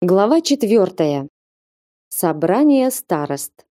Глава четвертая. Собрание старост.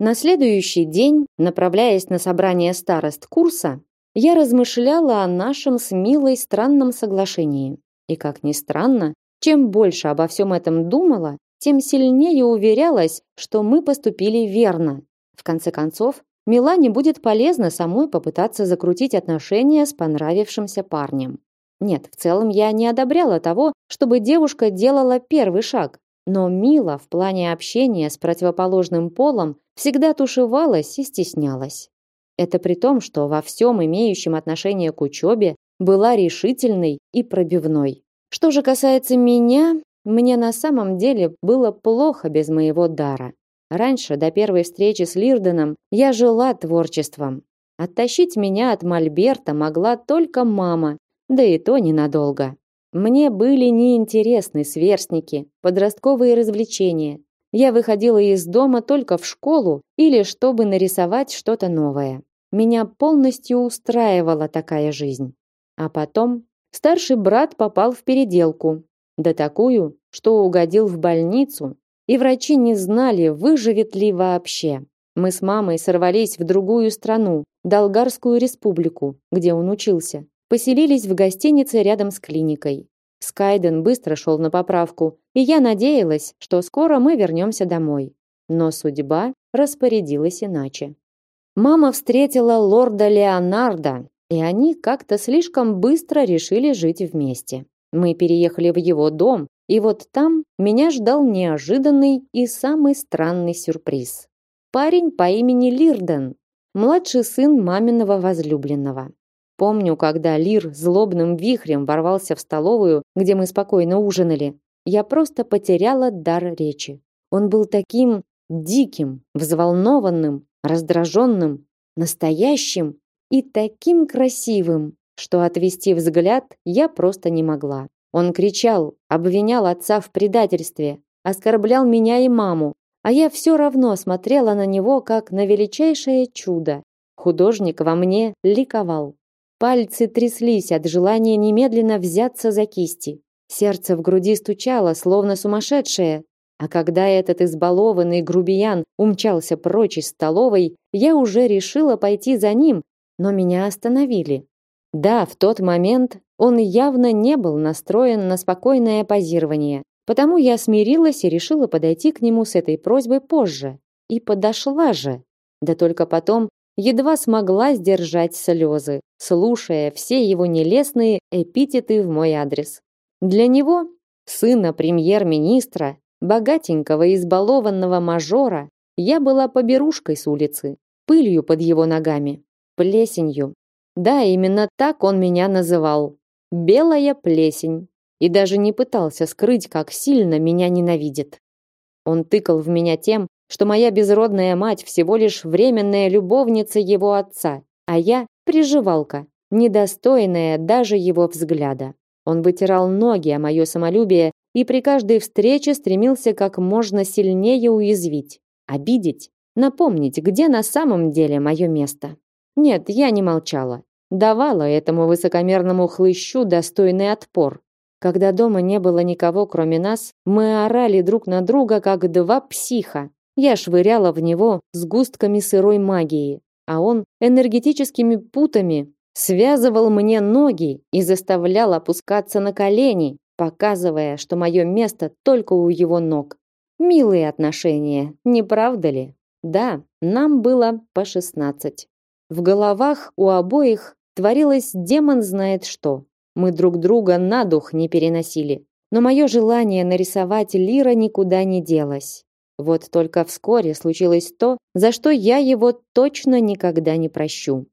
На следующий день, направляясь на собрание старост курса, я размышляла о нашем с Милой странном соглашении. И как ни странно, чем больше обо всем этом думала, тем сильнее уверялась, что мы поступили верно. В конце концов, Милане будет полезно самой попытаться закрутить отношения с понравившимся парнем. Нет, в целом я не одобряла того, чтобы девушка делала первый шаг. Но Мила в плане общения с противоположным полом всегда тушевалась и стеснялась. Это при том, что во всем имеющем отношение к учебе была решительной и пробивной. Что же касается меня, мне на самом деле было плохо без моего дара. Раньше, до первой встречи с Лирденом, я жила творчеством. Оттащить меня от Мольберта могла только мама, да и то ненадолго. Мне были неинтересны сверстники, подростковые развлечения. Я выходила из дома только в школу или чтобы нарисовать что-то новое. Меня полностью устраивала такая жизнь. А потом старший брат попал в переделку, да такую, что угодил в больницу, и врачи не знали, выживет ли вообще. Мы с мамой сорвались в другую страну, Долгарскую республику, где он учился. Поселились в гостинице рядом с клиникой. Скайден быстро шел на поправку, и я надеялась, что скоро мы вернемся домой. Но судьба распорядилась иначе. Мама встретила лорда Леонардо, и они как-то слишком быстро решили жить вместе. Мы переехали в его дом, и вот там меня ждал неожиданный и самый странный сюрприз. Парень по имени Лирден, младший сын маминого возлюбленного. Помню, когда Лир злобным вихрем ворвался в столовую, где мы спокойно ужинали. Я просто потеряла дар речи. Он был таким диким, взволнованным, раздраженным, настоящим и таким красивым, что отвести взгляд я просто не могла. Он кричал, обвинял отца в предательстве, оскорблял меня и маму, а я все равно смотрела на него как на величайшее чудо. Художник во мне ликовал. Пальцы тряслись от желания немедленно взяться за кисти. Сердце в груди стучало, словно сумасшедшее. А когда этот избалованный грубиян умчался прочь из столовой, я уже решила пойти за ним, но меня остановили. Да, в тот момент он явно не был настроен на спокойное позирование, потому я смирилась и решила подойти к нему с этой просьбой позже. И подошла же. Да только потом едва смогла сдержать слезы, слушая все его нелестные эпитеты в мой адрес. Для него, сына премьер-министра, богатенького избалованного мажора, я была поберушкой с улицы, пылью под его ногами, плесенью. Да, именно так он меня называл. Белая плесень. И даже не пытался скрыть, как сильно меня ненавидит. Он тыкал в меня тем, что моя безродная мать всего лишь временная любовница его отца, а я приживалка, недостойная даже его взгляда. Он вытирал ноги о мое самолюбие и при каждой встрече стремился как можно сильнее уязвить, обидеть, напомнить, где на самом деле мое место. Нет, я не молчала. Давала этому высокомерному хлыщу достойный отпор. Когда дома не было никого, кроме нас, мы орали друг на друга, как два психа, я швыряла в него сгустками сырой магии, а он энергетическими путами связывал мне ноги и заставлял опускаться на колени, показывая, что мое место только у его ног. Милые отношения, не правда ли? Да, нам было по шестнадцать. В головах у обоих творилось демон знает что. Мы друг друга на дух не переносили. Но мое желание нарисовать Лира никуда не делось. Вот только вскоре случилось то, за что я его точно никогда не прощу.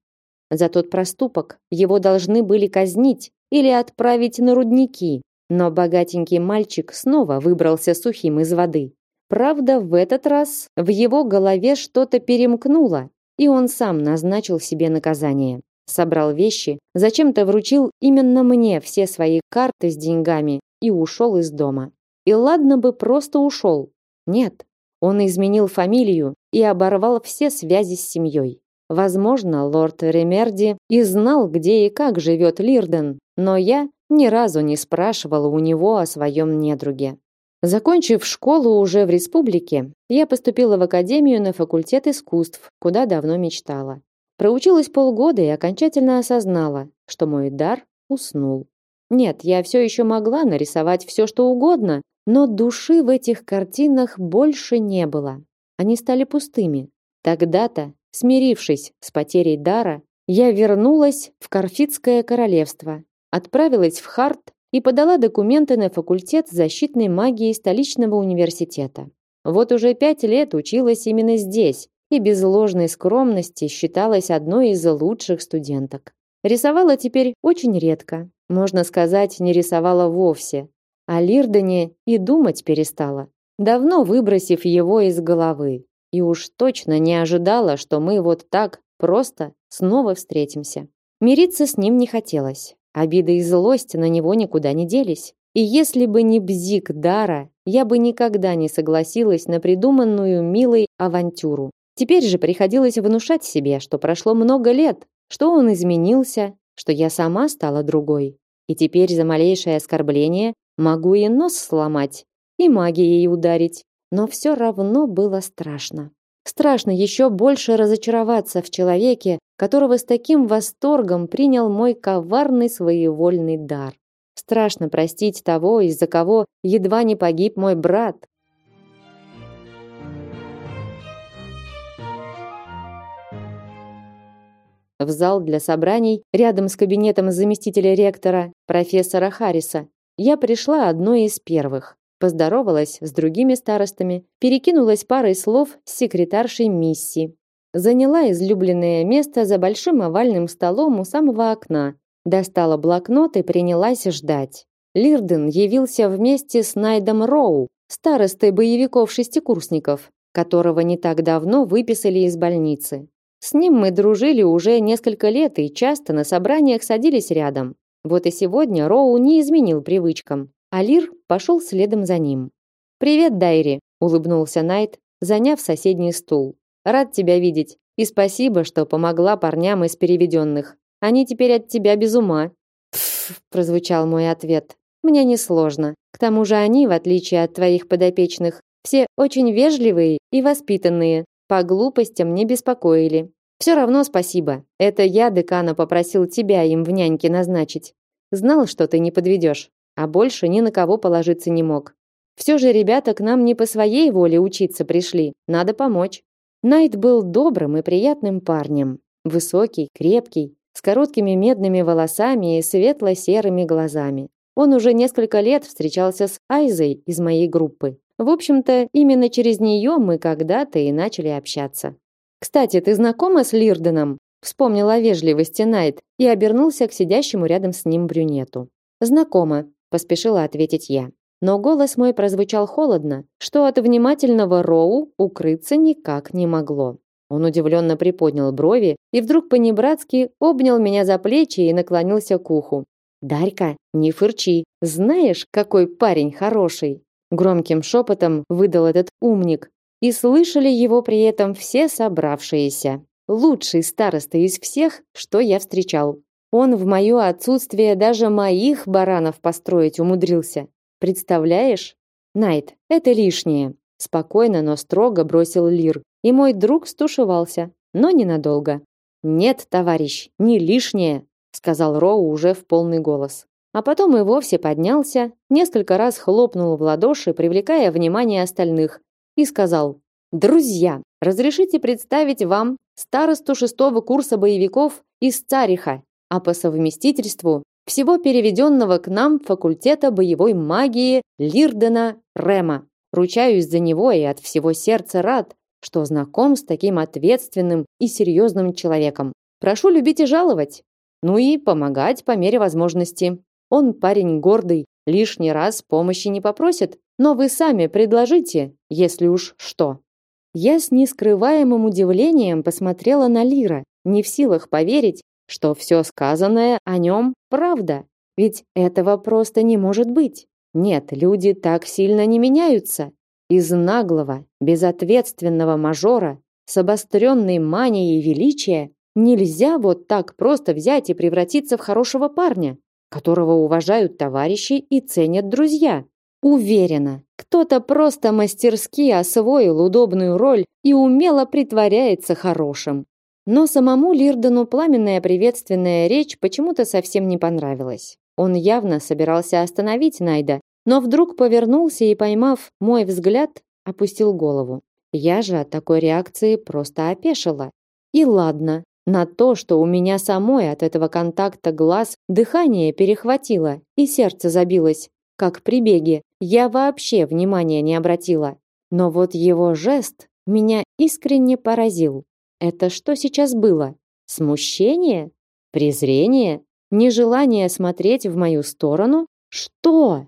За тот проступок его должны были казнить или отправить на рудники, но богатенький мальчик снова выбрался сухим из воды. Правда, в этот раз в его голове что-то перемкнуло, и он сам назначил себе наказание. Собрал вещи, зачем-то вручил именно мне все свои карты с деньгами и ушел из дома. И ладно бы просто ушел. Нет, он изменил фамилию и оборвал все связи с семьей. Возможно, лорд Ремерди и знал, где и как живет Лирден, но я ни разу не спрашивала у него о своем недруге. Закончив школу уже в республике, я поступила в академию на факультет искусств, куда давно мечтала. Проучилась полгода и окончательно осознала, что мой дар уснул. Нет, я все еще могла нарисовать все, что угодно, но души в этих картинах больше не было. Они стали пустыми. Тогда-то, смирившись с потерей дара, я вернулась в Карфитское королевство, отправилась в Харт и подала документы на факультет защитной магии столичного университета. Вот уже пять лет училась именно здесь и без ложной скромности считалась одной из лучших студенток. Рисовала теперь очень редко, можно сказать, не рисовала вовсе. О Лирдене и думать перестала, давно выбросив его из головы. И уж точно не ожидала, что мы вот так просто снова встретимся. Мириться с ним не хотелось. Обида и злость на него никуда не делись. И если бы не бзик Дара, я бы никогда не согласилась на придуманную милой авантюру. Теперь же приходилось внушать себе, что прошло много лет, что он изменился, что я сама стала другой. И теперь за малейшее оскорбление могу и нос сломать, и магией ударить. Но все равно было страшно. Страшно еще больше разочароваться в человеке, которого с таким восторгом принял мой коварный своевольный дар. Страшно простить того, из-за кого едва не погиб мой брат. В зал для собраний, рядом с кабинетом заместителя ректора, профессора Харриса, я пришла одной из первых. Поздоровалась с другими старостами, перекинулась парой слов с секретаршей Мисси, заняла излюбленное место за большим овальным столом у самого окна, достала блокнот и принялась ждать. Лирден явился вместе с Найдом Роу, старостой боевиков-шестикурсников, которого не так давно выписали из больницы. С ним мы дружили уже несколько лет и часто на собраниях садились рядом. Вот и сегодня Роу не изменил привычкам, а Лир пошел следом за ним. «Привет, Дайри», — улыбнулся Найт, заняв соседний стул. Рад тебя видеть. И спасибо, что помогла парням из переведенных. Они теперь от тебя без ума. Пф, прозвучал мой ответ. Мне несложно. К тому же они, в отличие от твоих подопечных, все очень вежливые и воспитанные. По глупостям не беспокоили. Все равно спасибо. Это я декана попросил тебя им в няньки назначить. Знал, что ты не подведешь, а больше ни на кого положиться не мог. Все же ребята к нам не по своей воле учиться пришли. Надо помочь. Найт был добрым и приятным парнем, высокий, крепкий, с короткими медными волосами и светло-серыми глазами. Он уже несколько лет встречался с Айзой из моей группы. В общем-то, именно через нее мы когда-то и начали общаться. «Кстати, ты знакома с Лирденом?» Вспомнил о вежливости Найт и обернулся к сидящему рядом с ним брюнету. «Знакома», – поспешила ответить я но голос мой прозвучал холодно, что от внимательного Роу укрыться никак не могло. Он удивленно приподнял брови и вдруг по-небратски обнял меня за плечи и наклонился к уху. «Дарька, не фырчи, знаешь, какой парень хороший!» Громким шепотом выдал этот умник, и слышали его при этом все собравшиеся. Лучший староста из всех, что я встречал. Он в мое отсутствие даже моих баранов построить умудрился. Представляешь? Найт, это лишнее. Спокойно, но строго бросил Лир. И мой друг стушевался, но ненадолго. Нет, товарищ, не лишнее, сказал Роу уже в полный голос. А потом и вовсе поднялся, несколько раз хлопнул в ладоши, привлекая внимание остальных, и сказал: "Друзья, разрешите представить вам старосту шестого курса боевиков из Цариха, а по совместительству всего переведенного к нам факультета боевой магии Лирдена Рема. Ручаюсь за него и от всего сердца рад, что знаком с таким ответственным и серьезным человеком. Прошу любить и жаловать. Ну и помогать по мере возможности. Он парень гордый, лишний раз помощи не попросит, но вы сами предложите, если уж что. Я с нескрываемым удивлением посмотрела на Лира, не в силах поверить, что все сказанное о нем правда. Ведь этого просто не может быть. Нет, люди так сильно не меняются. Из наглого, безответственного мажора с обостренной манией величия нельзя вот так просто взять и превратиться в хорошего парня, которого уважают товарищи и ценят друзья. Уверена, кто-то просто мастерски освоил удобную роль и умело притворяется хорошим. Но самому Лирдену пламенная приветственная речь почему-то совсем не понравилась. Он явно собирался остановить Найда, но вдруг повернулся и, поймав мой взгляд, опустил голову. Я же от такой реакции просто опешила. И ладно, на то, что у меня самой от этого контакта глаз дыхание перехватило и сердце забилось, как при беге, я вообще внимания не обратила. Но вот его жест меня искренне поразил. Это что сейчас было? Смущение? Презрение? Нежелание смотреть в мою сторону? Что?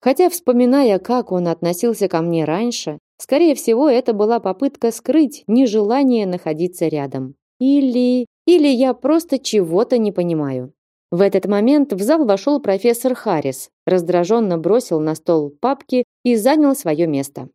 Хотя, вспоминая, как он относился ко мне раньше, скорее всего, это была попытка скрыть нежелание находиться рядом. Или... Или я просто чего-то не понимаю. В этот момент в зал вошел профессор Харрис, раздраженно бросил на стол папки и занял свое место.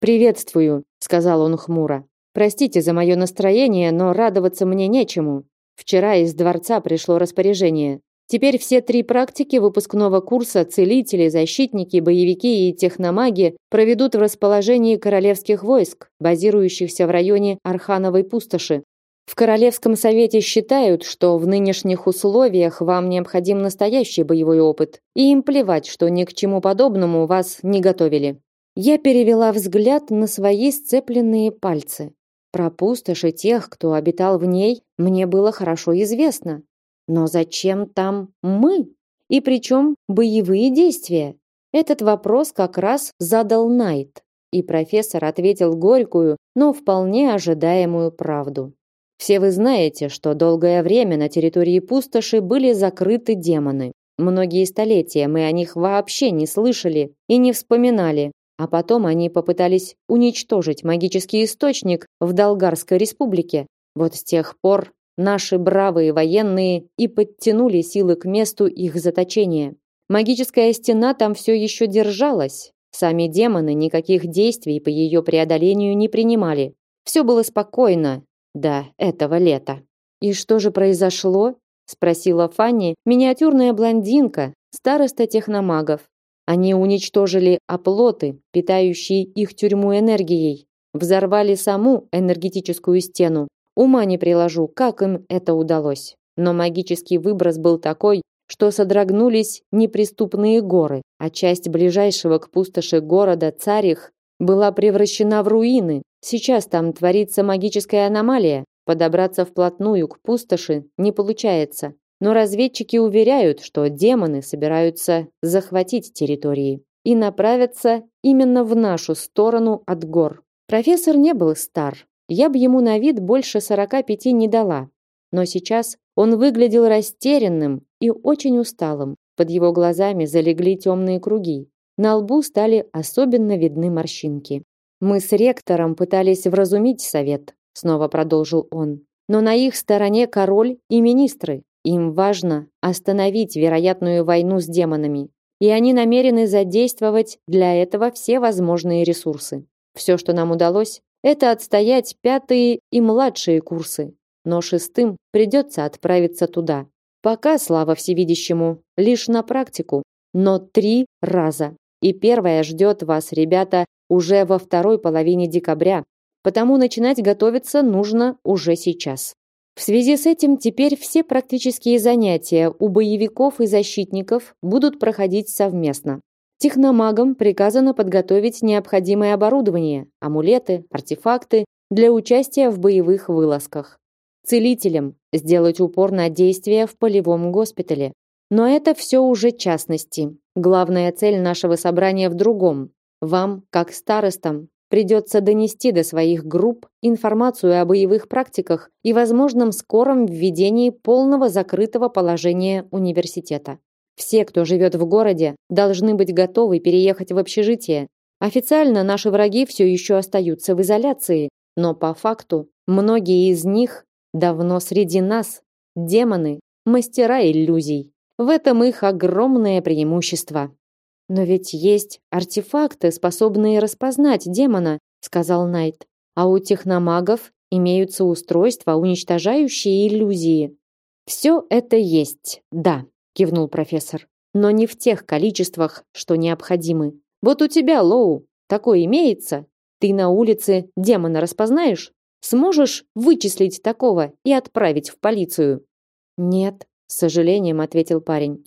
«Приветствую», — сказал он хмуро. «Простите за мое настроение, но радоваться мне нечему. Вчера из дворца пришло распоряжение. Теперь все три практики выпускного курса целители, защитники, боевики и техномаги проведут в расположении королевских войск, базирующихся в районе Архановой пустоши. В Королевском совете считают, что в нынешних условиях вам необходим настоящий боевой опыт, и им плевать, что ни к чему подобному вас не готовили. Я перевела взгляд на свои сцепленные пальцы. Про пустоши тех, кто обитал в ней, мне было хорошо известно. Но зачем там мы? И причем боевые действия? Этот вопрос как раз задал Найт, и профессор ответил горькую, но вполне ожидаемую правду. Все вы знаете, что долгое время на территории пустоши были закрыты демоны. Многие столетия мы о них вообще не слышали и не вспоминали, а потом они попытались уничтожить магический источник в Долгарской республике. Вот с тех пор наши бравые военные и подтянули силы к месту их заточения. Магическая стена там все еще держалась. Сами демоны никаких действий по ее преодолению не принимали. Все было спокойно до этого лета. И что же произошло? спросила Фанни, миниатюрная блондинка, староста техномагов. Они уничтожили оплоты, питающие их тюрьму энергией, взорвали саму энергетическую стену. Ума не приложу, как им это удалось. Но магический выброс был такой, что содрогнулись неприступные горы, а часть ближайшего к пустоши города Царих была превращена в руины. Сейчас там творится магическая аномалия. Подобраться вплотную к пустоши не получается но разведчики уверяют, что демоны собираются захватить территории и направятся именно в нашу сторону от гор. Профессор не был стар. Я бы ему на вид больше 45 не дала. Но сейчас он выглядел растерянным и очень усталым. Под его глазами залегли темные круги. На лбу стали особенно видны морщинки. Мы с ректором пытались вразумить совет, снова продолжил он. Но на их стороне король и министры, им важно остановить вероятную войну с демонами, и они намерены задействовать для этого все возможные ресурсы. Все, что нам удалось, это отстоять пятые и младшие курсы, но шестым придется отправиться туда. Пока, слава всевидящему, лишь на практику, но три раза. И первая ждет вас, ребята, уже во второй половине декабря, потому начинать готовиться нужно уже сейчас. В связи с этим теперь все практические занятия у боевиков и защитников будут проходить совместно. Техномагам приказано подготовить необходимое оборудование, амулеты, артефакты для участия в боевых вылазках. Целителям сделать упор на действия в полевом госпитале. Но это все уже частности. Главная цель нашего собрания в другом. Вам, как старостам, Придется донести до своих групп информацию о боевых практиках и возможном скором введении полного закрытого положения университета. Все, кто живет в городе, должны быть готовы переехать в общежитие. Официально наши враги все еще остаются в изоляции, но по факту многие из них давно среди нас. Демоны, мастера иллюзий. В этом их огромное преимущество. Но ведь есть артефакты, способные распознать демона, сказал Найт. А у техномагов имеются устройства, уничтожающие иллюзии. Все это есть, да, кивнул профессор, но не в тех количествах, что необходимы. Вот у тебя, Лоу, такое имеется? Ты на улице демона распознаешь? Сможешь вычислить такого и отправить в полицию? Нет, с сожалением ответил парень.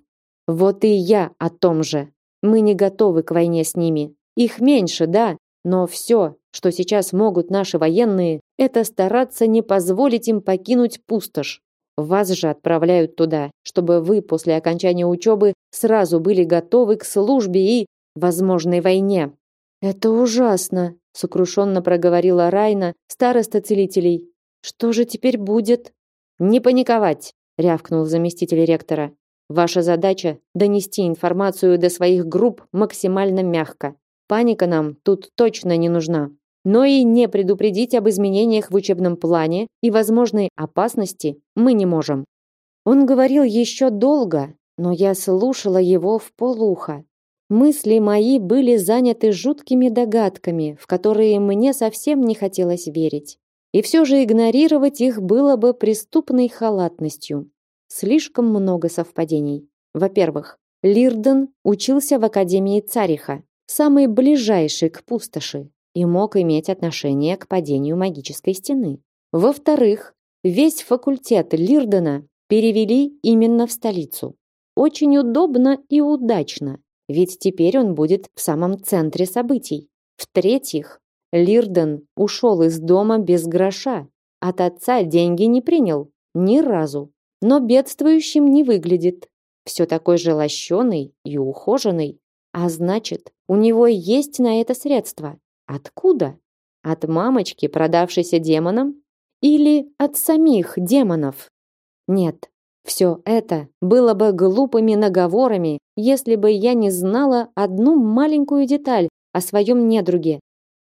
Вот и я о том же. Мы не готовы к войне с ними. Их меньше, да, но все, что сейчас могут наши военные, это стараться не позволить им покинуть пустошь. Вас же отправляют туда, чтобы вы после окончания учебы сразу были готовы к службе и возможной войне. Это ужасно, сокрушенно проговорила Райна, староста целителей. Что же теперь будет? Не паниковать, рявкнул заместитель ректора. Ваша задача донести информацию до своих групп максимально мягко. Паника нам тут точно не нужна. Но и не предупредить об изменениях в учебном плане и возможной опасности мы не можем. Он говорил еще долго, но я слушала его в полуха. Мысли мои были заняты жуткими догадками, в которые мне совсем не хотелось верить. И все же игнорировать их было бы преступной халатностью. Слишком много совпадений. Во-первых, Лирден учился в Академии Цариха, самый ближайший к пустоши, и мог иметь отношение к падению магической стены. Во-вторых, весь факультет Лирдена перевели именно в столицу. Очень удобно и удачно, ведь теперь он будет в самом центре событий. В-третьих, Лирден ушел из дома без гроша. От отца деньги не принял ни разу, но бедствующим не выглядит. Все такой же лощеный и ухоженный, а значит, у него есть на это средства. Откуда? От мамочки, продавшейся демонам? Или от самих демонов? Нет, все это было бы глупыми наговорами, если бы я не знала одну маленькую деталь о своем недруге.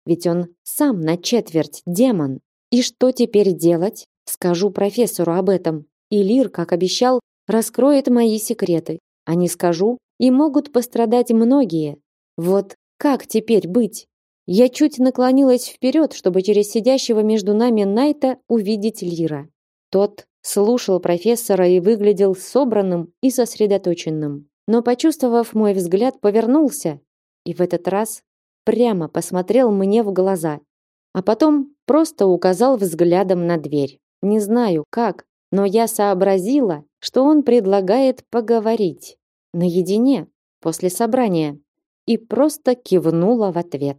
Ведь он сам на четверть демон. И что теперь делать? Скажу профессору об этом. И Лир, как обещал, раскроет мои секреты. А не скажу, и могут пострадать многие. Вот как теперь быть? Я чуть наклонилась вперед, чтобы через сидящего между нами Найта увидеть Лира. Тот слушал профессора и выглядел собранным и сосредоточенным. Но, почувствовав мой взгляд, повернулся и в этот раз прямо посмотрел мне в глаза, а потом просто указал взглядом на дверь. Не знаю как, но я сообразила, что он предлагает поговорить наедине после собрания и просто кивнула в ответ.